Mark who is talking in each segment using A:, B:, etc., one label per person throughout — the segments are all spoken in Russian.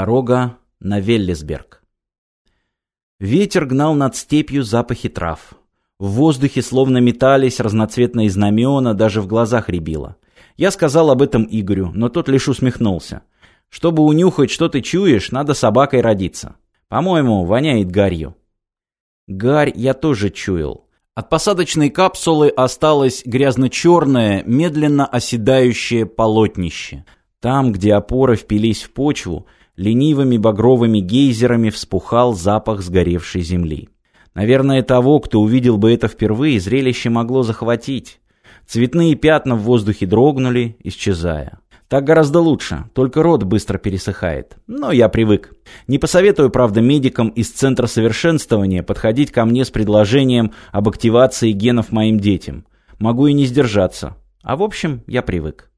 A: Дорога на Веллисберг. Ветер гнал над степью запахи трав. В воздухе словно метались разноцветные знамена, даже в глазах рябило. Я сказал об этом Игорю, но тот лишь усмехнулся. Чтобы унюхать, что ты чуешь, надо собакой родиться. По-моему, воняет гарью. Гарь я тоже чуял. От посадочной капсулы осталось грязно-черное, медленно оседающее полотнище. Там, где опоры впились в почву, ленивыми багровыми гейзерами вспухал запах сгоревшей земли. Наверное, того, кто увидел бы это впервые, зрелище могло захватить. Цветные пятна в воздухе дрогнули, исчезая. Так гораздо лучше, только рот быстро пересыхает. Но я привык. Не посоветую, правда, медикам из Центра совершенствования подходить ко мне с предложением об активации генов моим детям. Могу и не сдержаться. А в общем, я привык.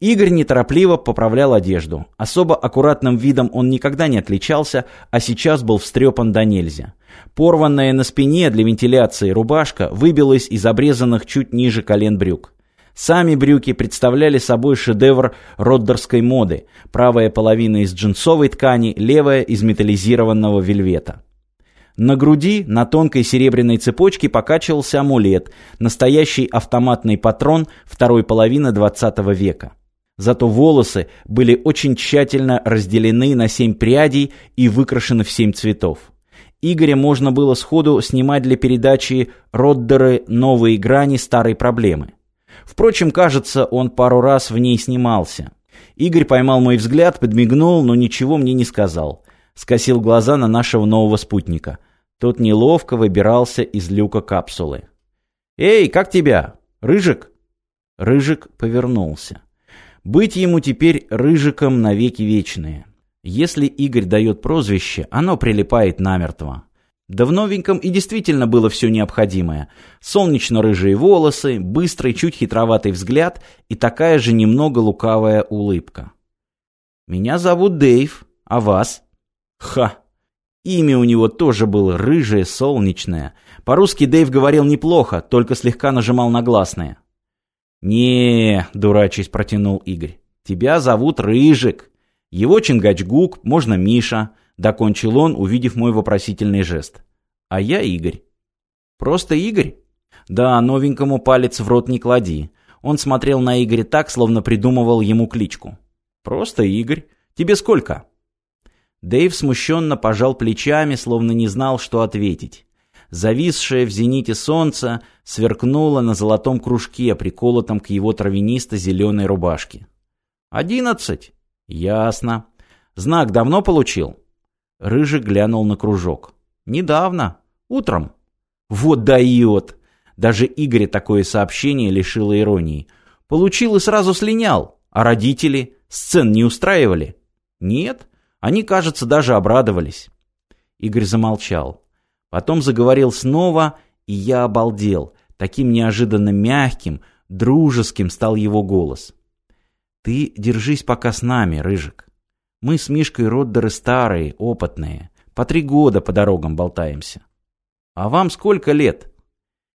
A: Игорь неторопливо поправлял одежду. Особо аккуратным видом он никогда не отличался, а сейчас был встрепан до нельзя. Порванная на спине для вентиляции рубашка выбилась из обрезанных чуть ниже колен брюк. Сами брюки представляли собой шедевр роддерской моды. Правая половина из джинсовой ткани, левая из металлизированного вельвета. На груди на тонкой серебряной цепочке покачивался амулет, настоящий автоматный патрон второй половины 20 века. Зато волосы были очень тщательно разделены на семь прядей и выкрашены в семь цветов. Игоря можно было сходу снимать для передачи «Роддеры. Новые грани старой проблемы». Впрочем, кажется, он пару раз в ней снимался. Игорь поймал мой взгляд, подмигнул, но ничего мне не сказал. Скосил глаза на нашего нового спутника. Тот неловко выбирался из люка капсулы. «Эй, как тебя? Рыжик?» Рыжик повернулся. Быть ему теперь рыжиком навеки вечные. Если Игорь дает прозвище, оно прилипает намертво. Да в новеньком и действительно было все необходимое. Солнечно-рыжие волосы, быстрый, чуть хитроватый взгляд и такая же немного лукавая улыбка. «Меня зовут Дэйв, а вас?» «Ха!» Имя у него тоже было рыжее, солнечное. По-русски Дэйв говорил неплохо, только слегка нажимал на гласные не дурачись протянул Игорь. «Тебя зовут Рыжик. Его Чингачгук, можно Миша», — докончил он, увидев мой вопросительный жест. «А я Игорь». «Просто Игорь?» «Да, новенькому палец в рот не клади». Он смотрел на Игоря так, словно придумывал ему кличку. «Просто Игорь. Тебе сколько?» Дэйв смущенно пожал плечами, словно не знал, что ответить зависшее в зените солнце, сверкнуло на золотом кружке, приколотом к его травянисто-зеленой рубашке. «Одиннадцать?» «Ясно. Знак давно получил?» Рыжий глянул на кружок. «Недавно. Утром». «Вот дает!» Даже Игоря такое сообщение лишило иронии. «Получил и сразу слинял. А родители? Сцен не устраивали?» «Нет. Они, кажется, даже обрадовались». Игорь замолчал. Потом заговорил снова, и я обалдел. Таким неожиданно мягким, дружеским стал его голос. «Ты держись пока с нами, Рыжик. Мы с Мишкой Роддеры старые, опытные. По три года по дорогам болтаемся. А вам сколько лет?»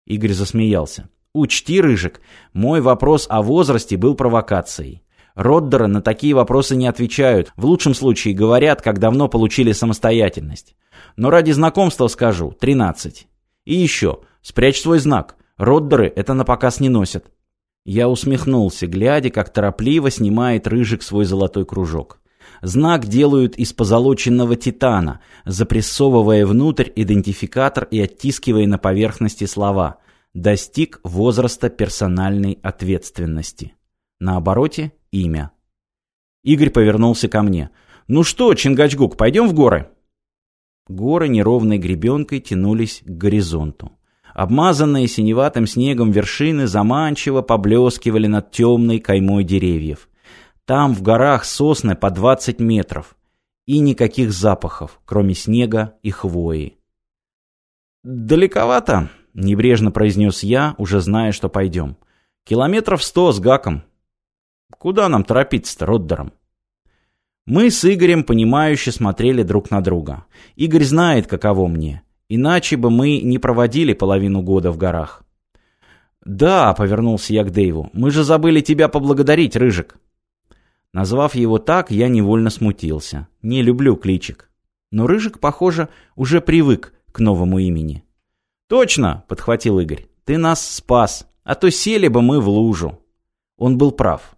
A: Игорь засмеялся. «Учти, Рыжик, мой вопрос о возрасте был провокацией. Роддеры на такие вопросы не отвечают. В лучшем случае говорят, как давно получили самостоятельность. Но ради знакомства скажу, 13. И еще, спрячь свой знак. Роддеры это на показ не носят. Я усмехнулся, глядя, как торопливо снимает Рыжик свой золотой кружок. Знак делают из позолоченного титана, запрессовывая внутрь идентификатор и оттискивая на поверхности слова «Достиг возраста персональной ответственности». На обороте имя. Игорь повернулся ко мне. «Ну что, Чингачгук, пойдем в горы?» Горы неровной гребенкой тянулись к горизонту. Обмазанные синеватым снегом вершины заманчиво поблескивали над темной каймой деревьев. Там в горах сосны по 20 метров. И никаких запахов, кроме снега и хвои. «Далековато», — небрежно произнес я, уже зная, что пойдем. «Километров сто с гаком. Куда нам торопиться-то, Роддером? Мы с Игорем понимающе смотрели друг на друга. Игорь знает, каково мне. Иначе бы мы не проводили половину года в горах. «Да», — повернулся я к Дэйву, — «мы же забыли тебя поблагодарить, Рыжик». Назвав его так, я невольно смутился. Не люблю кличек. Но Рыжик, похоже, уже привык к новому имени. «Точно!» — подхватил Игорь. «Ты нас спас, а то сели бы мы в лужу». Он был прав.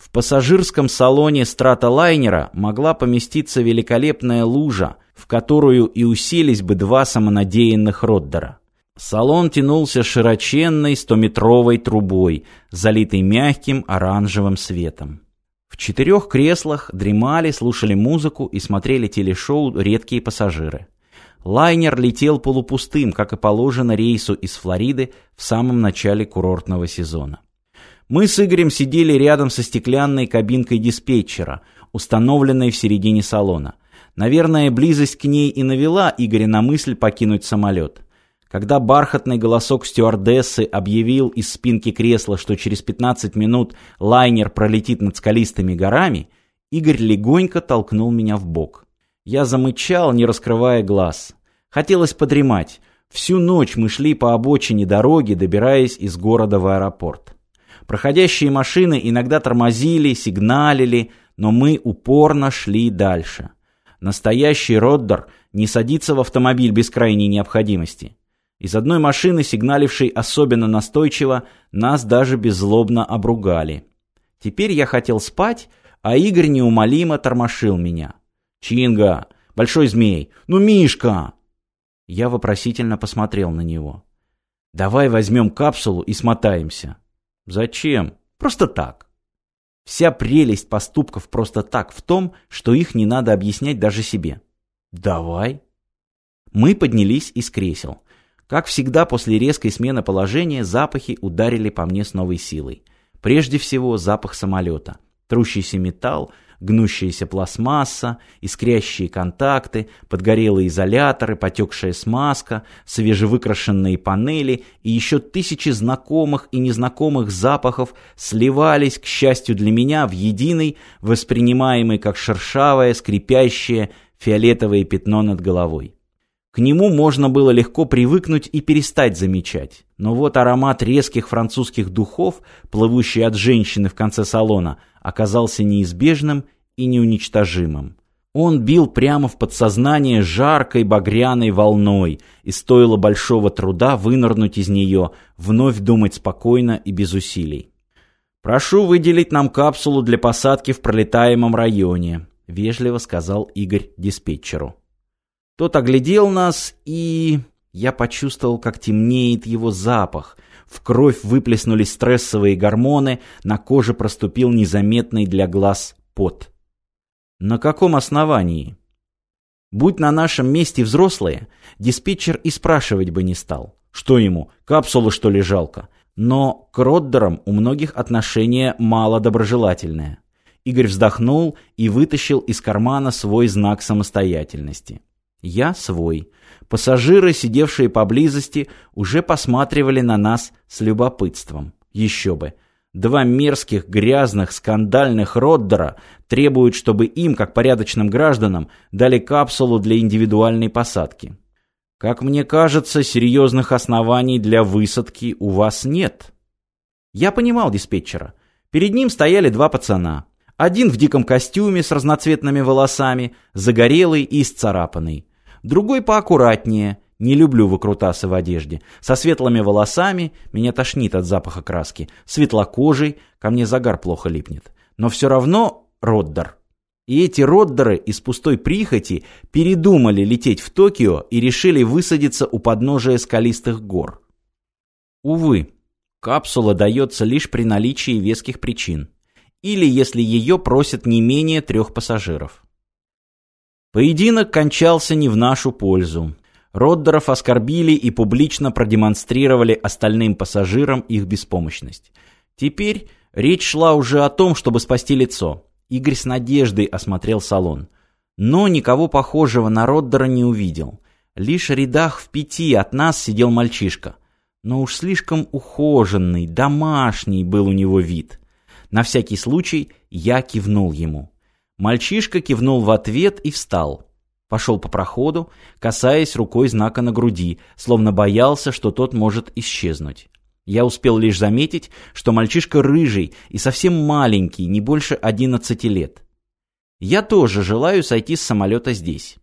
A: В пассажирском салоне стратолайнера могла поместиться великолепная лужа, в которую и уселись бы два самонадеянных Роддера. Салон тянулся широченной стометровой трубой, залитой мягким оранжевым светом. В четырех креслах дремали, слушали музыку и смотрели телешоу редкие пассажиры. Лайнер летел полупустым, как и положено рейсу из Флориды в самом начале курортного сезона. Мы с Игорем сидели рядом со стеклянной кабинкой диспетчера, установленной в середине салона. Наверное, близость к ней и навела Игоря на мысль покинуть самолет. Когда бархатный голосок стюардессы объявил из спинки кресла, что через 15 минут лайнер пролетит над скалистыми горами, Игорь легонько толкнул меня в бок. Я замычал, не раскрывая глаз. Хотелось подремать. Всю ночь мы шли по обочине дороги, добираясь из города в аэропорт. Проходящие машины иногда тормозили, сигналили, но мы упорно шли дальше. Настоящий Роддер не садится в автомобиль без крайней необходимости. Из одной машины, сигналившей особенно настойчиво, нас даже беззлобно обругали. Теперь я хотел спать, а Игорь неумолимо тормошил меня. «Чинга! Большой змей! Ну, Мишка!» Я вопросительно посмотрел на него. «Давай возьмем капсулу и смотаемся». «Зачем? Просто так». Вся прелесть поступков просто так в том, что их не надо объяснять даже себе. «Давай». Мы поднялись из кресел. Как всегда, после резкой смены положения запахи ударили по мне с новой силой. Прежде всего, запах самолета. Трущийся металл, гнущаяся пластмасса, искрящие контакты, подгорелые изоляторы, потекшая смазка, свежевыкрашенные панели и еще тысячи знакомых и незнакомых запахов сливались, к счастью для меня, в единый, воспринимаемый как шершавое, скрипящее фиолетовое пятно над головой. К нему можно было легко привыкнуть и перестать замечать. Но вот аромат резких французских духов, плывущий от женщины в конце салона, оказался неизбежным и неуничтожимым. Он бил прямо в подсознание жаркой багряной волной, и стоило большого труда вынырнуть из нее, вновь думать спокойно и без усилий. «Прошу выделить нам капсулу для посадки в пролетаемом районе», — вежливо сказал Игорь диспетчеру. Тот оглядел нас, и... Я почувствовал, как темнеет его запах. В кровь выплеснулись стрессовые гормоны, на коже проступил незаметный для глаз пот. На каком основании? Будь на нашем месте взрослые, диспетчер и спрашивать бы не стал. Что ему, капсулы что ли жалко? Но к Роддерам у многих отношение мало доброжелательное. Игорь вздохнул и вытащил из кармана свой знак самостоятельности. Я свой. Пассажиры, сидевшие поблизости, уже посматривали на нас с любопытством. Еще бы. Два мерзких, грязных, скандальных Роддера требуют, чтобы им, как порядочным гражданам, дали капсулу для индивидуальной посадки. Как мне кажется, серьезных оснований для высадки у вас нет. Я понимал диспетчера. Перед ним стояли два пацана. Один в диком костюме с разноцветными волосами, загорелый и исцарапанный другой поаккуратнее, не люблю выкрутасы в одежде, со светлыми волосами, меня тошнит от запаха краски, светлокожий, ко мне загар плохо липнет. Но все равно Роддер. И эти Роддеры из пустой прихоти передумали лететь в Токио и решили высадиться у подножия скалистых гор. Увы, капсула дается лишь при наличии веских причин. Или если ее просят не менее трех пассажиров. Поединок кончался не в нашу пользу. Роддеров оскорбили и публично продемонстрировали остальным пассажирам их беспомощность. Теперь речь шла уже о том, чтобы спасти лицо. Игорь с надеждой осмотрел салон. Но никого похожего на Роддера не увидел. Лишь в рядах в пяти от нас сидел мальчишка. Но уж слишком ухоженный, домашний был у него вид. На всякий случай я кивнул ему. Мальчишка кивнул в ответ и встал. Пошел по проходу, касаясь рукой знака на груди, словно боялся, что тот может исчезнуть. Я успел лишь заметить, что мальчишка рыжий и совсем маленький, не больше 11 лет. Я тоже желаю сойти с самолета здесь.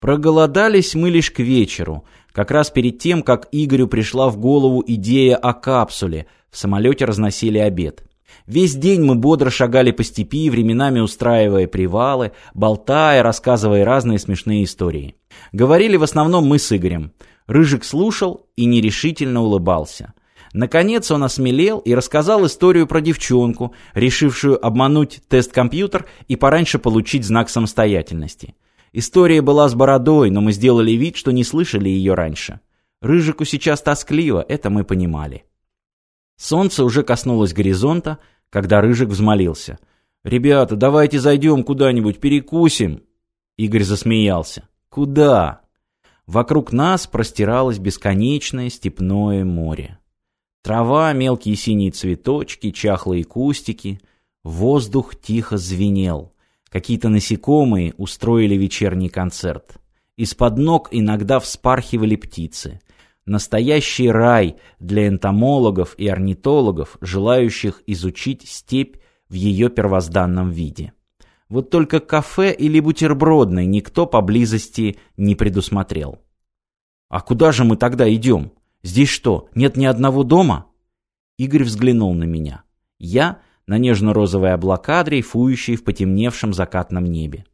A: Проголодались мы лишь к вечеру, как раз перед тем, как Игорю пришла в голову идея о капсуле, в самолете разносили обед. Весь день мы бодро шагали по степи, временами устраивая привалы, болтая, рассказывая разные смешные истории. Говорили в основном мы с Игорем. Рыжик слушал и нерешительно улыбался. Наконец он осмелел и рассказал историю про девчонку, решившую обмануть тест-компьютер и пораньше получить знак самостоятельности. История была с бородой, но мы сделали вид, что не слышали ее раньше. Рыжику сейчас тоскливо, это мы понимали. Солнце уже коснулось горизонта, когда Рыжик взмолился. «Ребята, давайте зайдем куда-нибудь, перекусим!» Игорь засмеялся. «Куда?» Вокруг нас простиралось бесконечное степное море. Трава, мелкие синие цветочки, чахлые кустики. Воздух тихо звенел. Какие-то насекомые устроили вечерний концерт. Из-под ног иногда вспархивали птицы. Настоящий рай для энтомологов и орнитологов, желающих изучить степь в ее первозданном виде. Вот только кафе или бутербродной никто поблизости не предусмотрел. «А куда же мы тогда идем?» Здесь что, нет ни одного дома?» Игорь взглянул на меня. Я на нежно-розовые облака, дрейфующие в потемневшем закатном небе.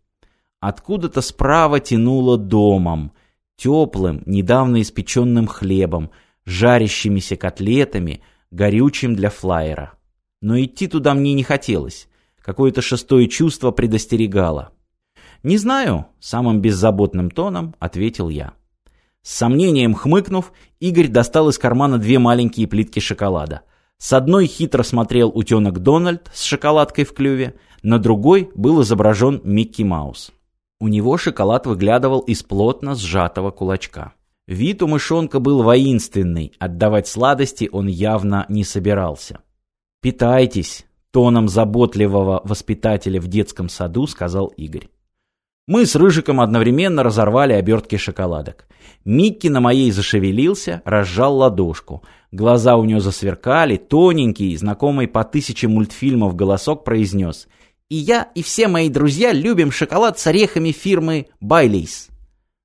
A: Откуда-то справа тянуло домом, теплым, недавно испеченным хлебом, жарящимися котлетами, горючим для флайера. Но идти туда мне не хотелось. Какое-то шестое чувство предостерегало. «Не знаю», — самым беззаботным тоном ответил я. С сомнением хмыкнув, Игорь достал из кармана две маленькие плитки шоколада. С одной хитро смотрел утенок Дональд с шоколадкой в клюве, на другой был изображен Микки Маус. У него шоколад выглядывал из плотно сжатого кулачка. Вид у мышонка был воинственный, отдавать сладости он явно не собирался. «Питайтесь», — тоном заботливого воспитателя в детском саду сказал Игорь. Мы с Рыжиком одновременно разорвали обертки шоколадок. Микки на моей зашевелился, разжал ладошку. Глаза у него засверкали, тоненький, знакомый по тысяче мультфильмов голосок произнес. «И я, и все мои друзья любим шоколад с орехами фирмы Байлейс».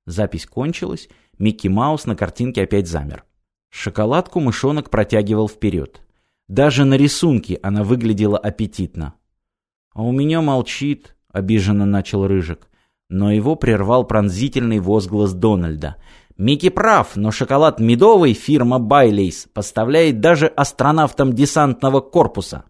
A: Запись кончилась, Микки Маус на картинке опять замер. Шоколадку мышонок протягивал вперед. Даже на рисунке она выглядела аппетитно. «А у меня молчит», — обиженно начал Рыжик но его прервал пронзительный возглас Дональда. «Микки прав, но шоколад медовый фирма Байлейс поставляет даже астронавтам десантного корпуса».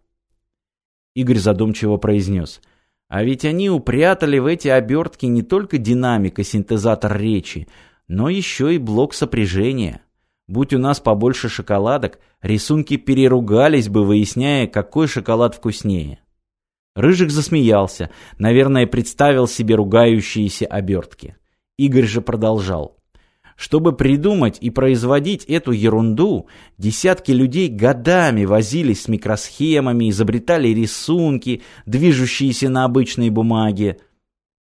A: Игорь задумчиво произнес. «А ведь они упрятали в эти обертки не только динамик и синтезатор речи, но еще и блок сопряжения. Будь у нас побольше шоколадок, рисунки переругались бы, выясняя, какой шоколад вкуснее». Рыжик засмеялся, наверное, представил себе ругающиеся обертки. Игорь же продолжал. Чтобы придумать и производить эту ерунду, десятки людей годами возились с микросхемами, изобретали рисунки, движущиеся на обычной бумаге.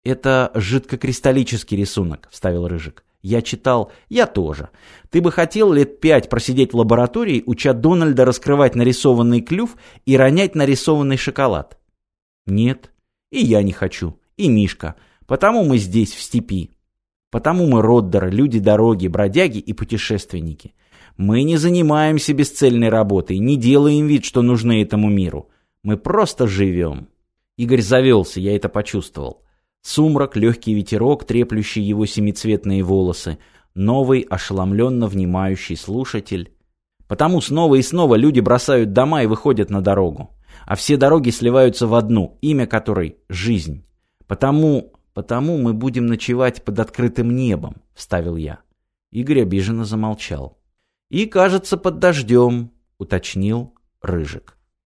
A: «Это жидкокристаллический рисунок», — вставил Рыжик. Я читал, я тоже. Ты бы хотел лет пять просидеть в лаборатории, уча Дональда раскрывать нарисованный клюв и ронять нарисованный шоколад. Нет, и я не хочу, и Мишка. Потому мы здесь, в степи. Потому мы Роддеры, люди дороги, бродяги и путешественники. Мы не занимаемся бесцельной работой, не делаем вид, что нужны этому миру. Мы просто живем. Игорь завелся, я это почувствовал. Сумрак, легкий ветерок, треплющий его семицветные волосы, новый, ошеломленно внимающий слушатель. Потому снова и снова люди бросают дома и выходят на дорогу а все дороги сливаются в одну, имя которой — жизнь. Потому, потому мы будем ночевать под открытым небом, — вставил я. Игорь обиженно замолчал. И, кажется, под дождем, — уточнил Рыжик.